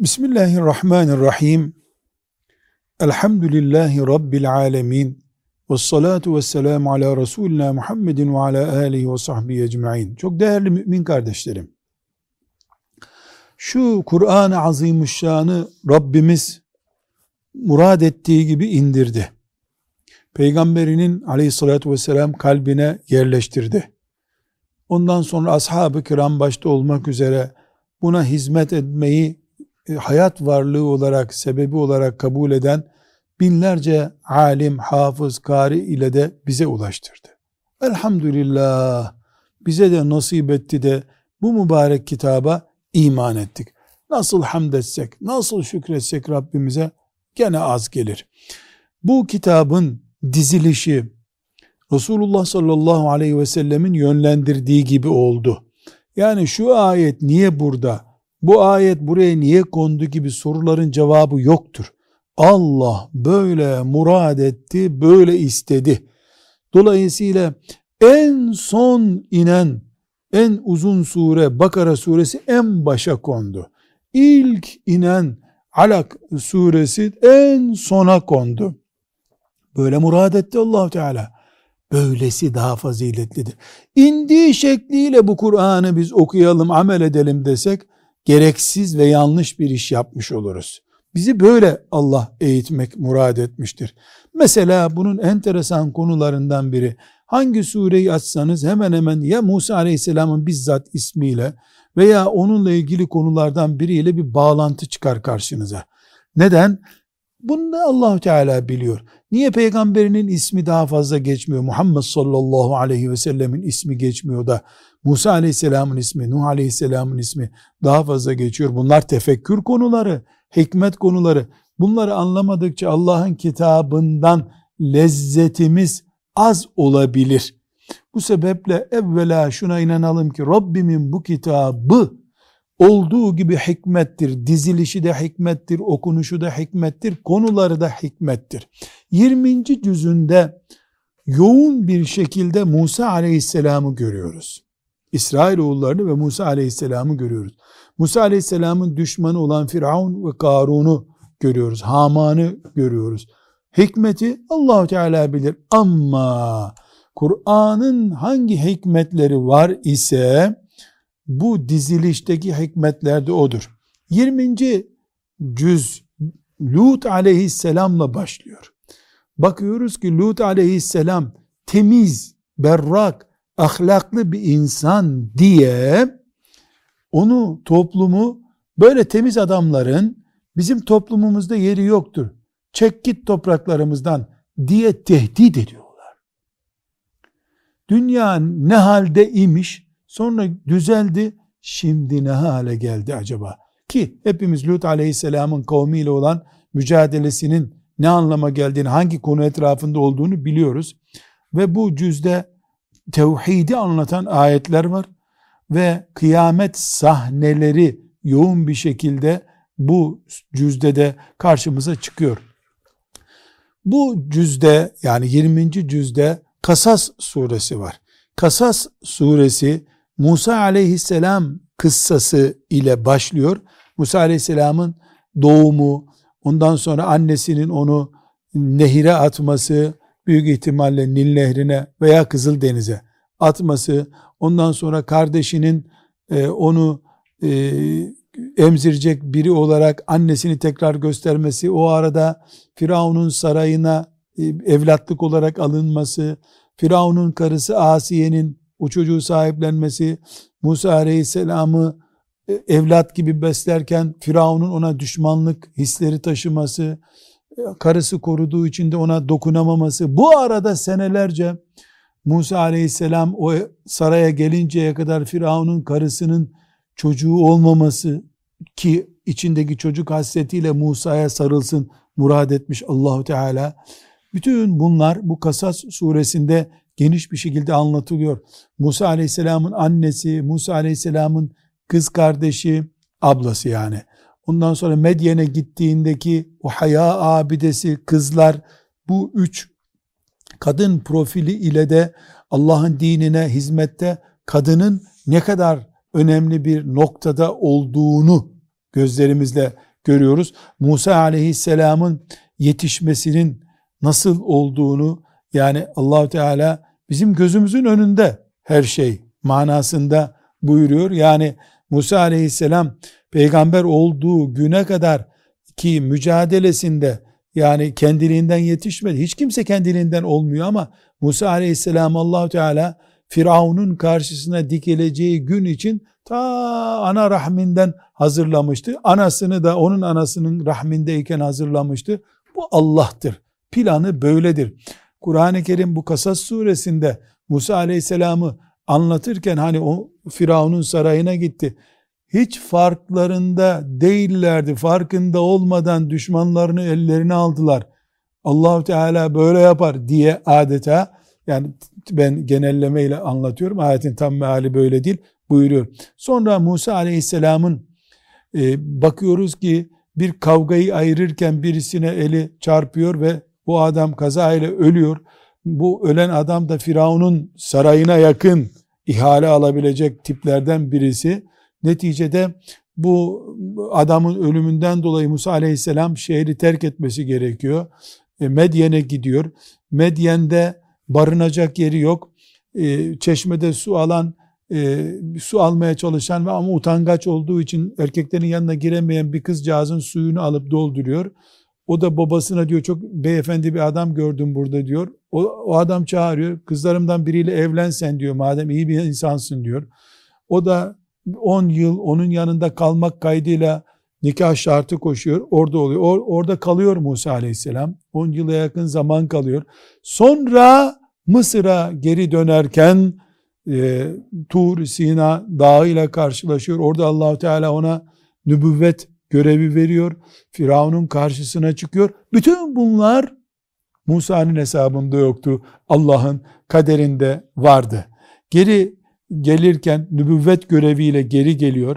Bismillahirrahmanirrahim. Elhamdülillahi Rabbil alemin. Ve salatu ve selamu ala Resulina Muhammedin ve ala alihi ve sahbihi ecma'in. Çok değerli mümin kardeşlerim. Şu Kur'an-ı Azimüşşan'ı Rabbimiz murad ettiği gibi indirdi. Peygamberinin aleyhissalatü vesselam kalbine yerleştirdi. Ondan sonra ashab-ı kiram başta olmak üzere buna hizmet etmeyi hayat varlığı olarak, sebebi olarak kabul eden binlerce alim, hafız, kari ile de bize ulaştırdı. Elhamdülillah bize de nasip etti de bu mübarek kitaba iman ettik. Nasıl hamd etsek, nasıl şükretsek Rabbimize gene az gelir. Bu kitabın dizilişi Resulullah sallallahu aleyhi ve sellemin yönlendirdiği gibi oldu. Yani şu ayet niye burada, bu ayet buraya niye kondu gibi soruların cevabı yoktur. Allah böyle murad etti, böyle istedi. Dolayısıyla en son inen en uzun sure Bakara suresi en başa kondu. İlk inen Alak suresi en sona kondu. Böyle murad etti allah Teala. Böylesi daha faziletlidir. İndiği şekliyle bu Kur'an'ı biz okuyalım, amel edelim desek, gereksiz ve yanlış bir iş yapmış oluruz. Bizi böyle Allah eğitmek murad etmiştir. Mesela bunun enteresan konularından biri, hangi sureyi açsanız hemen hemen ya Musa Aleyhisselam'ın bizzat ismiyle veya onunla ilgili konulardan biriyle bir bağlantı çıkar karşınıza. Neden? Bunu da allah Teala biliyor. Niye peygamberinin ismi daha fazla geçmiyor? Muhammed sallallahu aleyhi ve sellemin ismi geçmiyor da Musa aleyhisselamın ismi, Nuh aleyhisselamın ismi daha fazla geçiyor. Bunlar tefekkür konuları, hikmet konuları. Bunları anlamadıkça Allah'ın kitabından lezzetimiz az olabilir. Bu sebeple evvela şuna inanalım ki Rabbimin bu kitabı olduğu gibi hikmettir. Dizilişi de hikmettir, okunuşu da hikmettir, konuları da hikmettir. 20. cüzünde yoğun bir şekilde Musa aleyhisselamı görüyoruz. İsrailoğullarını ve Musa aleyhisselamı görüyoruz. Musa aleyhisselamın düşmanı olan Firavun ve Karun'u görüyoruz. Haman'ı görüyoruz. Hikmeti Allahu Teala bilir ama Kur'an'ın hangi hikmetleri var ise bu dizilişteki hikmetler de odur. 20. cüz Lut aleyhisselamla başlıyor. Bakıyoruz ki Lut aleyhisselam temiz, berrak, ahlaklı bir insan diye onu toplumu böyle temiz adamların bizim toplumumuzda yeri yoktur. Çek git topraklarımızdan diye tehdit ediyorlar. Dünya ne halde imiş sonra düzeldi şimdi ne hale geldi acaba? Ki hepimiz Lut aleyhisselamın kavmiyle olan mücadelesinin ne anlama geldiğini, hangi konu etrafında olduğunu biliyoruz. Ve bu cüzde tevhidi anlatan ayetler var ve kıyamet sahneleri yoğun bir şekilde bu cüzde de karşımıza çıkıyor. Bu cüzde yani 20. cüzde Kasas suresi var. Kasas suresi Musa aleyhisselam kıssası ile başlıyor. Musa aleyhisselamın doğumu, ondan sonra annesinin onu nehire atması, büyük ihtimalle Nil Nehri'ne veya Kızıl Denize atması, ondan sonra kardeşinin e, onu e, emzirecek biri olarak annesini tekrar göstermesi, o arada Firavun'un sarayına e, evlatlık olarak alınması, Firavun'un karısı Asiye'nin o çocuğu sahiplenmesi, Musa Aleyhisselam'ı e, evlat gibi beslerken Firavun'un ona düşmanlık hisleri taşıması, e, karısı koruduğu için de ona dokunamaması, bu arada senelerce Musa aleyhisselam o saraya gelinceye kadar Firavun'un karısının çocuğu olmaması ki içindeki çocuk hasretiyle Musa'ya sarılsın murad etmiş Allahu Teala. Bütün bunlar bu Kasas suresinde geniş bir şekilde anlatılıyor. Musa aleyhisselamın annesi, Musa aleyhisselamın kız kardeşi, ablası yani. Ondan sonra Medyen'e gittiğindeki o haya abidesi kızlar bu üç kadın profili ile de Allah'ın dinine hizmette kadının ne kadar önemli bir noktada olduğunu gözlerimizle görüyoruz. Musa aleyhisselamın yetişmesinin nasıl olduğunu yani Allahu Teala bizim gözümüzün önünde her şey manasında buyuruyor. Yani Musa aleyhisselam peygamber olduğu güne kadar ki mücadelesinde yani kendiliğinden yetişmedi. Hiç kimse kendiliğinden olmuyor ama Musa aleyhisselam Allahu Teala Firavun'un karşısına dikileceği gün için ta ana rahminden hazırlamıştı. Anasını da onun anasının rahmindeyken hazırlamıştı. Bu Allah'tır. Planı böyledir. Kur'an-ı Kerim bu Kasas suresinde Musa aleyhisselamı anlatırken hani o Firavun'un sarayına gitti. Hiç farklarında değillerdi. Farkında olmadan düşmanlarını ellerine aldılar. Allahu Teala böyle yapar diye adeta yani ben genellemeyle anlatıyorum. Ayetin tam meali böyle değil buyuruyor. Sonra Musa Aleyhisselam'ın e, bakıyoruz ki bir kavgayı ayırırken birisine eli çarpıyor ve bu adam kazayla ölüyor. Bu ölen adam da Firavun'un sarayına yakın ihale alabilecek tiplerden birisi. Neticede bu adamın ölümünden dolayı Musa aleyhisselam şehri terk etmesi gerekiyor. E, Medyen'e gidiyor. Medyen'de barınacak yeri yok. E, çeşmede su alan, e, su almaya çalışan ve ama utangaç olduğu için erkeklerin yanına giremeyen bir kızcağızın suyunu alıp dolduruyor. O da babasına diyor çok beyefendi bir adam gördüm burada diyor. O, o adam çağırıyor. Kızlarımdan biriyle evlensen diyor madem iyi bir insansın diyor. O da 10 yıl onun yanında kalmak kaydıyla nikah şartı koşuyor. Orada oluyor. Or, orada kalıyor Musa aleyhisselam. 10 yıla yakın zaman kalıyor. Sonra Mısır'a geri dönerken e, Tur Sina dağı ile karşılaşıyor. Orada Allahu Teala ona nübüvvet görevi veriyor. Firavun'un karşısına çıkıyor. Bütün bunlar Musa'nın hesabında yoktu. Allah'ın kaderinde vardı. Geri gelirken nübüvvet göreviyle geri geliyor.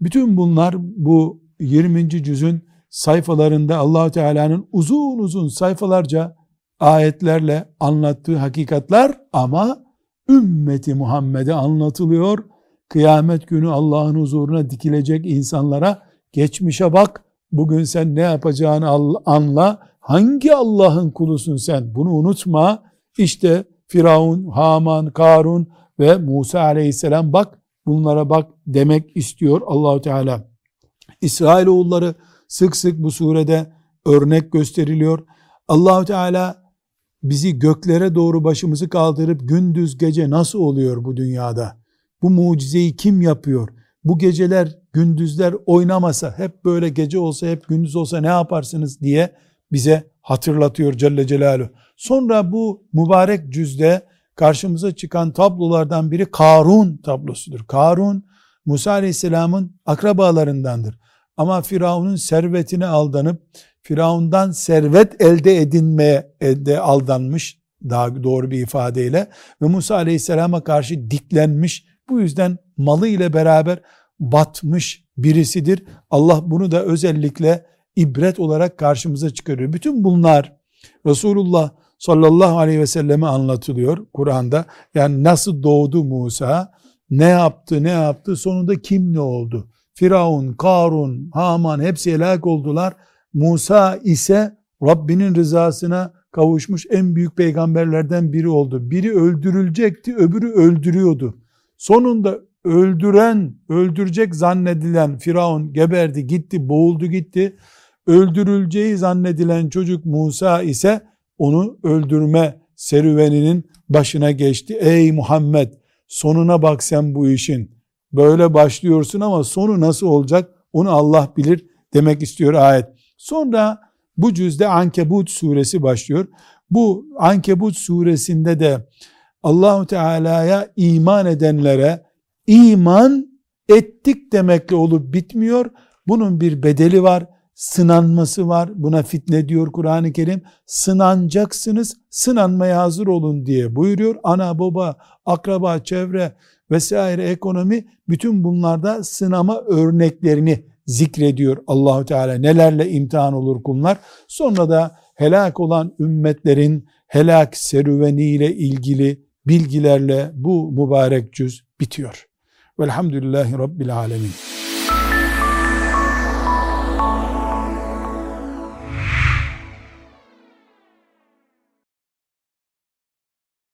Bütün bunlar bu 20. cüzün sayfalarında allah Teala'nın uzun uzun sayfalarca ayetlerle anlattığı hakikatler ama ümmeti Muhammed'e anlatılıyor. Kıyamet günü Allah'ın huzuruna dikilecek insanlara geçmişe bak, bugün sen ne yapacağını anla, hangi Allah'ın kulusun sen bunu unutma. İşte Firavun, Haman, Karun ve Musa aleyhisselam bak bunlara bak demek istiyor Allahu Teala. İsrailoğulları sık sık bu surede örnek gösteriliyor. Allahu Teala bizi göklere doğru başımızı kaldırıp gündüz gece nasıl oluyor bu dünyada? Bu mucizeyi kim yapıyor? Bu geceler gündüzler oynamasa, hep böyle gece olsa, hep gündüz olsa ne yaparsınız diye bize hatırlatıyor Celle Celaluhu. Sonra bu mübarek cüzde karşımıza çıkan tablolardan biri Karun tablosudur. Karun Musa Aleyhisselam'ın akrabalarındandır. Ama Firavun'un servetine aldanıp Firavun'dan servet elde edinmeye elde aldanmış daha doğru bir ifadeyle ve Musa Aleyhisselam'a karşı diklenmiş. Bu yüzden malı ile beraber batmış birisidir. Allah bunu da özellikle ibret olarak karşımıza çıkarıyor. Bütün bunlar Resulullah sallallahu aleyhi ve selleme anlatılıyor Kur'an'da. Yani nasıl doğdu Musa, ne yaptı, ne yaptı, sonunda kim ne oldu? Firavun, Karun, Haman hepsi helak oldular. Musa ise Rabbinin rızasına kavuşmuş en büyük peygamberlerden biri oldu. Biri öldürülecekti, öbürü öldürüyordu. Sonunda öldüren, öldürecek zannedilen Firavun geberdi, gitti, boğuldu gitti. Öldürüleceği zannedilen çocuk Musa ise onu öldürme serüveninin başına geçti. Ey Muhammed sonuna bak sen bu işin. Böyle başlıyorsun ama sonu nasıl olacak onu Allah bilir demek istiyor ayet. Sonra bu cüzde Ankebut suresi başlıyor. Bu Ankebut suresinde de Allahu Teala'ya iman edenlere iman ettik demekle olup bitmiyor. Bunun bir bedeli var sınanması var. Buna fitne diyor Kur'an-ı Kerim. Sınanacaksınız, sınanmaya hazır olun diye buyuruyor. Ana, baba, akraba, çevre vesaire ekonomi bütün bunlarda sınama örneklerini zikrediyor Allahu Teala. Nelerle imtihan olur kullar. Sonra da helak olan ümmetlerin helak serüveniyle ilgili bilgilerle bu mübarek cüz bitiyor. Velhamdülillahi Rabbil Alemin.